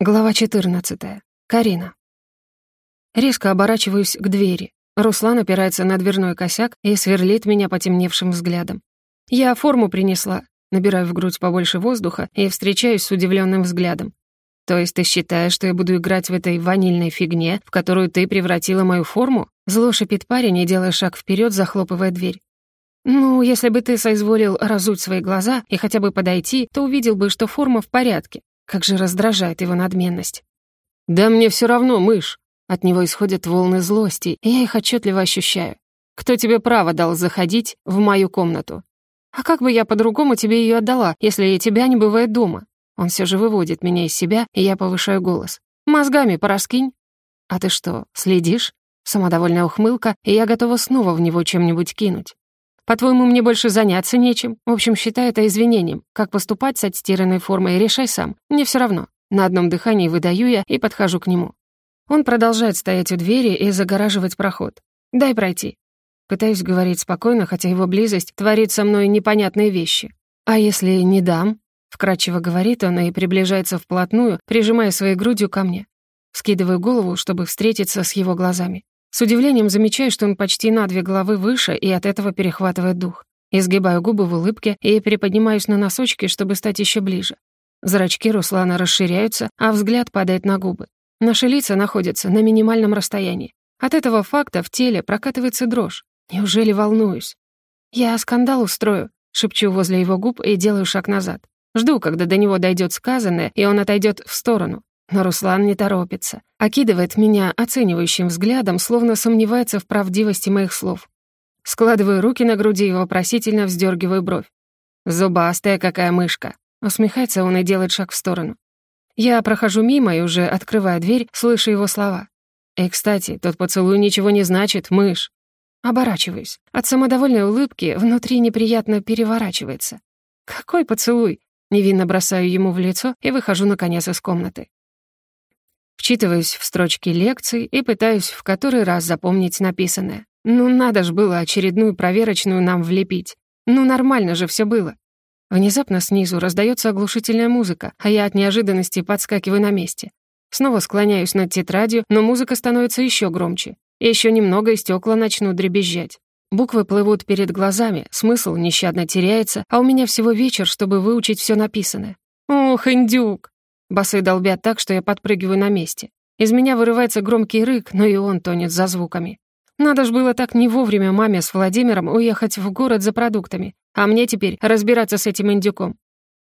Глава 14. Карина. Резко оборачиваюсь к двери. Руслан опирается на дверной косяк и сверлит меня потемневшим взглядом. Я форму принесла, набираю в грудь побольше воздуха и встречаюсь с удивленным взглядом. То есть ты считаешь, что я буду играть в этой ванильной фигне, в которую ты превратила мою форму? Зло шипит парень и делая шаг вперед, захлопывая дверь. «Ну, если бы ты соизволил разуть свои глаза и хотя бы подойти, то увидел бы, что форма в порядке, как же раздражает его надменность. «Да мне все равно, мышь!» От него исходят волны злости, и я их отчетливо ощущаю. «Кто тебе право дал заходить в мою комнату?» «А как бы я по-другому тебе ее отдала, если тебя не бывает дома?» Он все же выводит меня из себя, и я повышаю голос. «Мозгами пораскинь!» «А ты что, следишь?» Самодовольная ухмылка, и я готова снова в него чем-нибудь кинуть. По-твоему, мне больше заняться нечем? В общем, считай это извинением. Как поступать с отстиранной формой, решай сам. Мне все равно. На одном дыхании выдаю я и подхожу к нему. Он продолжает стоять у двери и загораживать проход. «Дай пройти». Пытаюсь говорить спокойно, хотя его близость творит со мной непонятные вещи. «А если не дам?» Вкратчиво говорит он и приближается вплотную, прижимая своей грудью ко мне. Скидываю голову, чтобы встретиться с его глазами. С удивлением замечаю, что он почти на две головы выше и от этого перехватывает дух. Изгибаю губы в улыбке и приподнимаюсь на носочки, чтобы стать еще ближе. Зрачки Руслана расширяются, а взгляд падает на губы. Наши лица находятся на минимальном расстоянии. От этого факта в теле прокатывается дрожь. Неужели волнуюсь? «Я скандал устрою», — шепчу возле его губ и делаю шаг назад. Жду, когда до него дойдет сказанное, и он отойдет в сторону. Но Руслан не торопится. Окидывает меня оценивающим взглядом, словно сомневается в правдивости моих слов. Складываю руки на груди и вопросительно вздергиваю бровь. «Зубастая какая мышка!» Усмехается он и делает шаг в сторону. Я прохожу мимо и уже, открывая дверь, слышу его слова. «И, кстати, тот поцелуй ничего не значит, мышь!» Оборачиваюсь. От самодовольной улыбки внутри неприятно переворачивается. «Какой поцелуй?» Невинно бросаю ему в лицо и выхожу, наконец, из комнаты. Вчитываюсь в строчки лекций и пытаюсь в который раз запомнить написанное. Ну надо ж было очередную проверочную нам влепить. Ну нормально же все было. Внезапно снизу раздается оглушительная музыка, а я от неожиданности подскакиваю на месте. Снова склоняюсь над тетрадью, но музыка становится еще громче. Еще немного, и стекла начнут дребезжать. Буквы плывут перед глазами, смысл нещадно теряется, а у меня всего вечер, чтобы выучить все написанное. Ох, индюк! Басы долбят так, что я подпрыгиваю на месте. Из меня вырывается громкий рык, но и он тонет за звуками. Надо ж было так не вовремя маме с Владимиром уехать в город за продуктами, а мне теперь разбираться с этим индюком.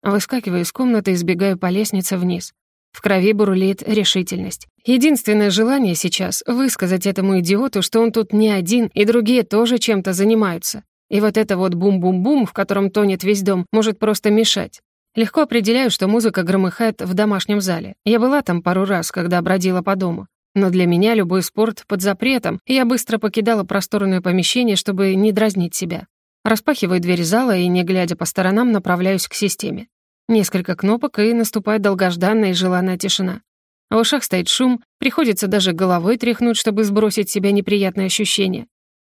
Выскакиваю из комнаты и сбегаю по лестнице вниз. В крови бурлит решительность. Единственное желание сейчас — высказать этому идиоту, что он тут не один, и другие тоже чем-то занимаются. И вот это вот бум-бум-бум, в котором тонет весь дом, может просто мешать. Легко определяю, что музыка громыхает в домашнем зале. Я была там пару раз, когда бродила по дому. Но для меня любой спорт под запретом, и я быстро покидала просторное помещение, чтобы не дразнить себя. Распахиваю дверь зала и, не глядя по сторонам, направляюсь к системе. Несколько кнопок, и наступает долгожданная и желанная тишина. В ушах стоит шум, приходится даже головой тряхнуть, чтобы сбросить с себя неприятные ощущения.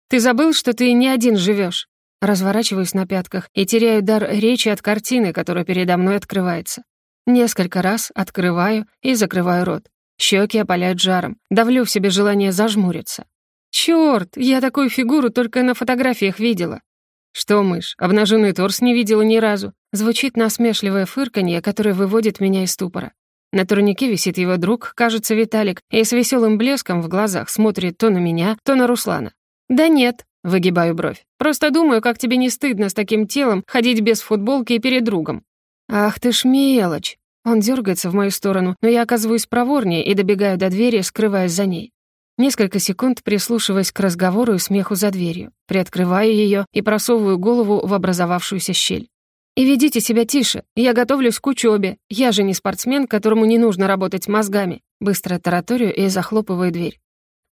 «Ты забыл, что ты не один живешь? Разворачиваюсь на пятках и теряю дар речи от картины, которая передо мной открывается. Несколько раз открываю и закрываю рот. Щеки опаляют жаром, давлю в себе желание зажмуриться. Черт, я такую фигуру только на фотографиях видела. Что, мышь, обнаженный торс не видела ни разу? Звучит насмешливое фырканье, которое выводит меня из ступора. На турнике висит его друг, кажется, Виталик, и с веселым блеском в глазах смотрит то на меня, то на Руслана. «Да нет», — выгибаю бровь. «Просто думаю, как тебе не стыдно с таким телом ходить без футболки перед другом». «Ах ты ж мелочь!» Он дергается в мою сторону, но я оказываюсь проворнее и добегаю до двери, скрываясь за ней. Несколько секунд прислушиваясь к разговору и смеху за дверью, приоткрываю ее и просовываю голову в образовавшуюся щель. «И ведите себя тише, я готовлюсь к учебе. Я же не спортсмен, которому не нужно работать мозгами». Быстро тараторию и захлопываю дверь.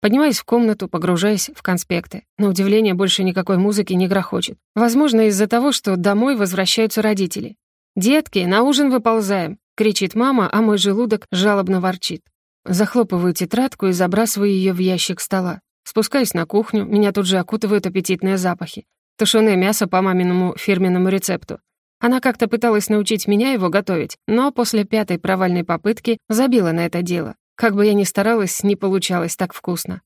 Поднимаюсь в комнату, погружаясь в конспекты. На удивление, больше никакой музыки не грохочет. Возможно, из-за того, что домой возвращаются родители. «Детки, на ужин выползаем!» — кричит мама, а мой желудок жалобно ворчит. Захлопываю тетрадку и забрасываю ее в ящик стола. Спускаюсь на кухню, меня тут же окутывают аппетитные запахи. Тушёное мясо по маминому фирменному рецепту. Она как-то пыталась научить меня его готовить, но после пятой провальной попытки забила на это дело. Как бы я ни старалась, не получалось так вкусно.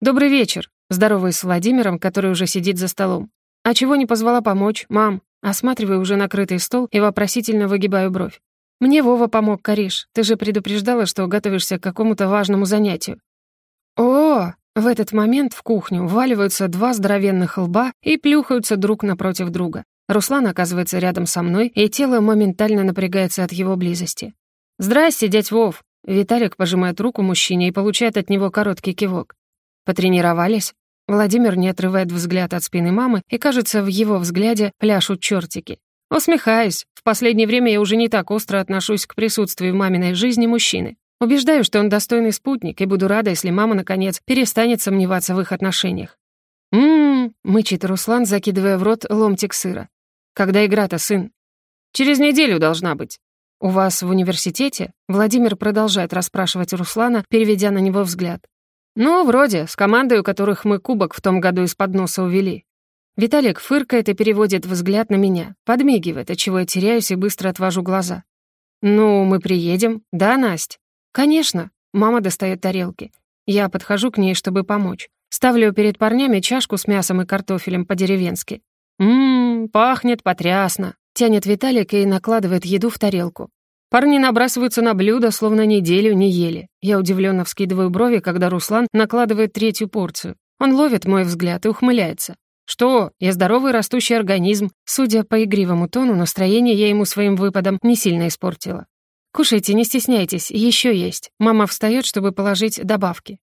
«Добрый вечер», — здороваюсь с Владимиром, который уже сидит за столом. «А чего не позвала помочь, мам?» Осматриваю уже накрытый стол и вопросительно выгибаю бровь. «Мне Вова помог, Кариш. Ты же предупреждала, что готовишься к какому-то важному занятию». «О!» В этот момент в кухню вваливаются два здоровенных лба и плюхаются друг напротив друга. Руслан оказывается рядом со мной, и тело моментально напрягается от его близости. «Здрасте, дядь Вов!» Виталик пожимает руку мужчине и получает от него короткий кивок. «Потренировались?» Владимир не отрывает взгляд от спины мамы, и, кажется, в его взгляде пляшут чертики. Усмехаюсь. В последнее время я уже не так остро отношусь к присутствию в маминой жизни мужчины. Убеждаю, что он достойный спутник, и буду рада, если мама, наконец, перестанет сомневаться в их отношениях. «М-м-м», мычит Руслан, закидывая в рот ломтик сыра. «Когда игра-то, сын?» «Через неделю должна быть». «У вас в университете?» Владимир продолжает расспрашивать Руслана, переведя на него взгляд. «Ну, вроде, с командой, у которых мы кубок в том году из-под носа увели». Виталик фыркает и переводит взгляд на меня, подмигивает, отчего я теряюсь и быстро отвожу глаза. «Ну, мы приедем, да, Насть?» «Конечно». Мама достает тарелки. Я подхожу к ней, чтобы помочь. Ставлю перед парнями чашку с мясом и картофелем по-деревенски. «Ммм, пахнет потрясно», — тянет Виталик и накладывает еду в тарелку. Парни набрасываются на блюдо, словно неделю не ели. Я удивленно вскидываю брови, когда Руслан накладывает третью порцию. Он ловит мой взгляд и ухмыляется. «Что? Я здоровый растущий организм». Судя по игривому тону, настроение я ему своим выпадом не сильно испортила. «Кушайте, не стесняйтесь, еще есть». Мама встает, чтобы положить добавки.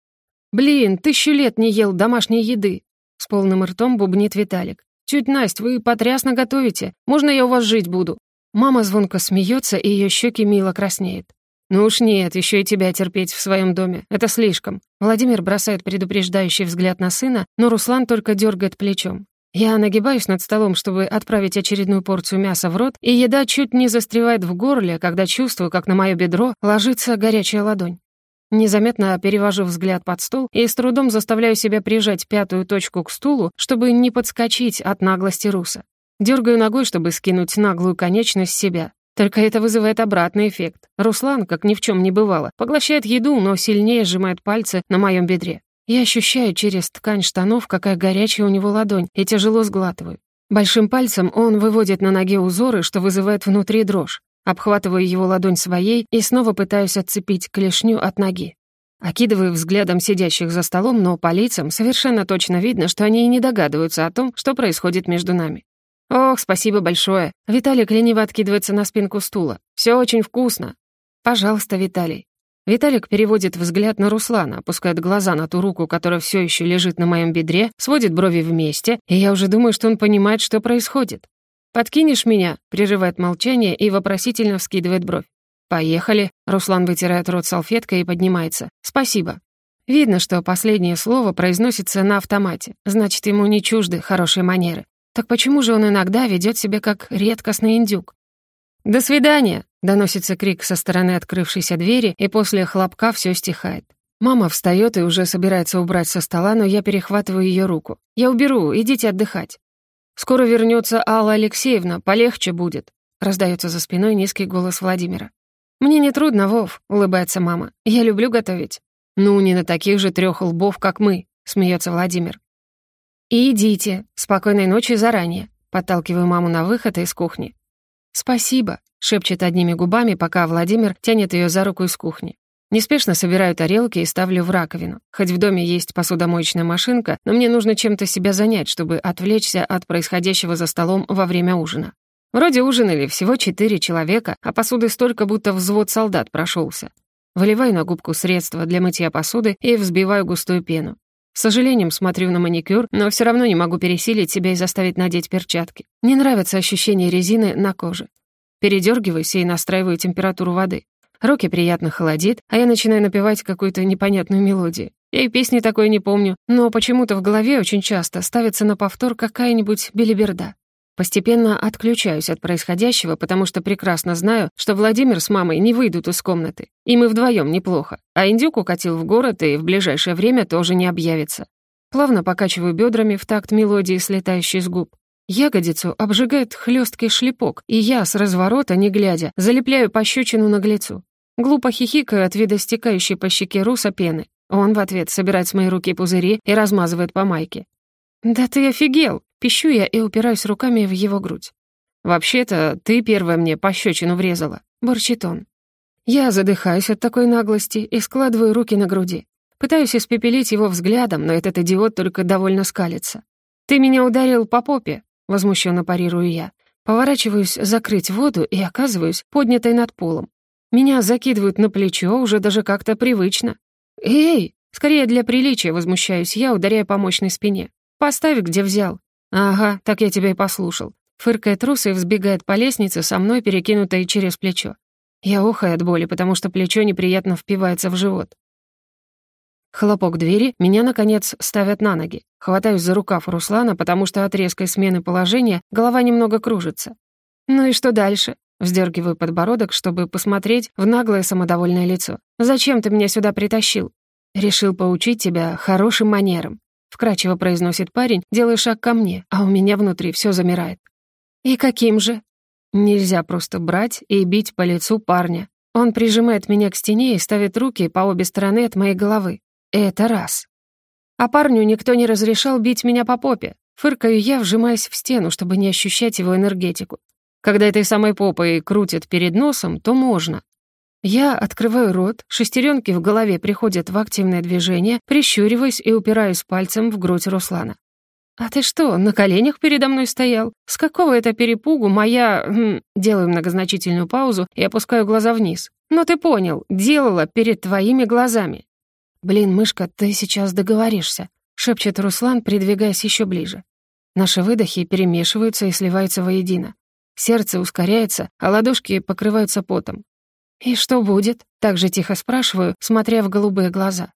«Блин, тысячу лет не ел домашней еды!» С полным ртом бубнит Виталик. «Тють Насть, вы потрясно готовите. Можно я у вас жить буду?» Мама звонко смеется, и ее щеки мило краснеют. «Ну уж нет, еще и тебя терпеть в своем доме. Это слишком». Владимир бросает предупреждающий взгляд на сына, но Руслан только дергает плечом. Я нагибаюсь над столом, чтобы отправить очередную порцию мяса в рот, и еда чуть не застревает в горле, когда чувствую, как на мое бедро ложится горячая ладонь. Незаметно перевожу взгляд под стол и с трудом заставляю себя прижать пятую точку к стулу, чтобы не подскочить от наглости Руса. Дергаю ногой, чтобы скинуть наглую конечность себя. Только это вызывает обратный эффект. Руслан, как ни в чем не бывало, поглощает еду, но сильнее сжимает пальцы на моем бедре. Я ощущаю через ткань штанов, какая горячая у него ладонь, и тяжело сглатываю. Большим пальцем он выводит на ноге узоры, что вызывает внутри дрожь. Обхватываю его ладонь своей и снова пытаюсь отцепить клешню от ноги. Окидываю взглядом сидящих за столом, но по лицам совершенно точно видно, что они и не догадываются о том, что происходит между нами. «Ох, спасибо большое!» Виталик лениво откидывается на спинку стула. «Все очень вкусно!» «Пожалуйста, Виталий». Виталик переводит взгляд на Руслана, опускает глаза на ту руку, которая все еще лежит на моем бедре, сводит брови вместе, и я уже думаю, что он понимает, что происходит. «Подкинешь меня?» — прерывает молчание и вопросительно вскидывает бровь. «Поехали». Руслан вытирает рот салфеткой и поднимается. «Спасибо». Видно, что последнее слово произносится на автомате, значит, ему не чужды хорошие манеры. Так почему же он иногда ведет себя как редкостный индюк? «До свидания!» — доносится крик со стороны открывшейся двери, и после хлопка все стихает. Мама встает и уже собирается убрать со стола, но я перехватываю ее руку. «Я уберу, идите отдыхать». «Скоро вернется Алла Алексеевна, полегче будет», — раздается за спиной низкий голос Владимира. «Мне не трудно, Вов», — улыбается мама. «Я люблю готовить». «Ну, не на таких же трех лбов, как мы», — смеется Владимир. «И идите. Спокойной ночи заранее», — подталкиваю маму на выход из кухни. «Спасибо», — шепчет одними губами, пока Владимир тянет ее за руку из кухни. Неспешно собираю тарелки и ставлю в раковину. Хоть в доме есть посудомоечная машинка, но мне нужно чем-то себя занять, чтобы отвлечься от происходящего за столом во время ужина. Вроде ужинали всего четыре человека, а посуды столько, будто взвод солдат прошелся. Выливаю на губку средства для мытья посуды и взбиваю густую пену. С сожалением смотрю на маникюр, но все равно не могу пересилить себя и заставить надеть перчатки. Не нравится ощущение резины на коже. Передергиваюсь и настраиваю температуру воды. Руки приятно холодит, а я начинаю напевать какую-то непонятную мелодию. Я и песни такой не помню, но почему-то в голове очень часто ставится на повтор какая-нибудь белиберда. Постепенно отключаюсь от происходящего, потому что прекрасно знаю, что Владимир с мамой не выйдут из комнаты. И мы вдвоем неплохо. А индюк укатил в город и в ближайшее время тоже не объявится. Плавно покачиваю бедрами в такт мелодии, слетающей с губ. Ягодицу обжигает хлесткий шлепок, и я, с разворота, не глядя, залепляю пощечину наглецу. Глупо хихикаю от вида стекающей по щеке Руса пены. Он в ответ собирает с моей руки пузыри и размазывает по майке. «Да ты офигел!» — пищу я и упираюсь руками в его грудь. «Вообще-то, ты первая мне пощечину врезала», — бурчит он. Я задыхаюсь от такой наглости и складываю руки на груди. Пытаюсь испепелить его взглядом, но этот идиот только довольно скалится. «Ты меня ударил по попе», — возмущенно парирую я. Поворачиваюсь закрыть воду и оказываюсь поднятой над полом. Меня закидывают на плечо уже даже как-то привычно. «Эй!» Скорее для приличия возмущаюсь я, ударяя по мощной спине. «Поставь, где взял». «Ага, так я тебя и послушал». Фыркает трус и взбегает по лестнице, со мной перекинутой через плечо. Я ухаю от боли, потому что плечо неприятно впивается в живот. Хлопок двери, меня, наконец, ставят на ноги. Хватаюсь за рукав Руслана, потому что от резкой смены положения голова немного кружится. «Ну и что дальше?» Вздергиваю подбородок, чтобы посмотреть в наглое самодовольное лицо. «Зачем ты меня сюда притащил?» «Решил поучить тебя хорошим манерам», — вкрадчиво произносит парень, делая шаг ко мне, а у меня внутри все замирает. «И каким же?» Нельзя просто брать и бить по лицу парня. Он прижимает меня к стене и ставит руки по обе стороны от моей головы. Это раз. А парню никто не разрешал бить меня по попе. Фыркаю я, вжимаясь в стену, чтобы не ощущать его энергетику. Когда этой самой попой крутят перед носом, то можно. Я открываю рот, шестеренки в голове приходят в активное движение, прищуриваюсь и упираюсь пальцем в грудь Руслана. «А ты что, на коленях передо мной стоял? С какого это перепугу моя...» хм, Делаю многозначительную паузу и опускаю глаза вниз. «Ну ты понял, делала перед твоими глазами». «Блин, мышка, ты сейчас договоришься», — шепчет Руслан, придвигаясь еще ближе. Наши выдохи перемешиваются и сливаются воедино. Сердце ускоряется, а ладошки покрываются потом. «И что будет?» — так же тихо спрашиваю, смотря в голубые глаза.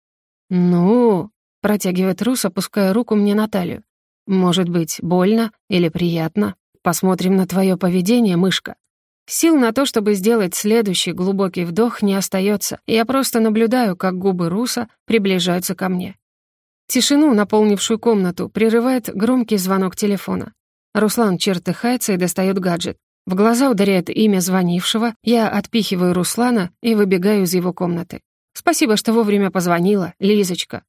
«Ну...» — протягивает Рус, опуская руку мне на талию. «Может быть, больно или приятно? Посмотрим на твое поведение, мышка». Сил на то, чтобы сделать следующий глубокий вдох, не остается. Я просто наблюдаю, как губы Руса приближаются ко мне. Тишину, наполнившую комнату, прерывает громкий звонок телефона. Руслан чертыхается и достает гаджет. В глаза ударяет имя звонившего, я отпихиваю Руслана и выбегаю из его комнаты. «Спасибо, что вовремя позвонила, Лизочка»,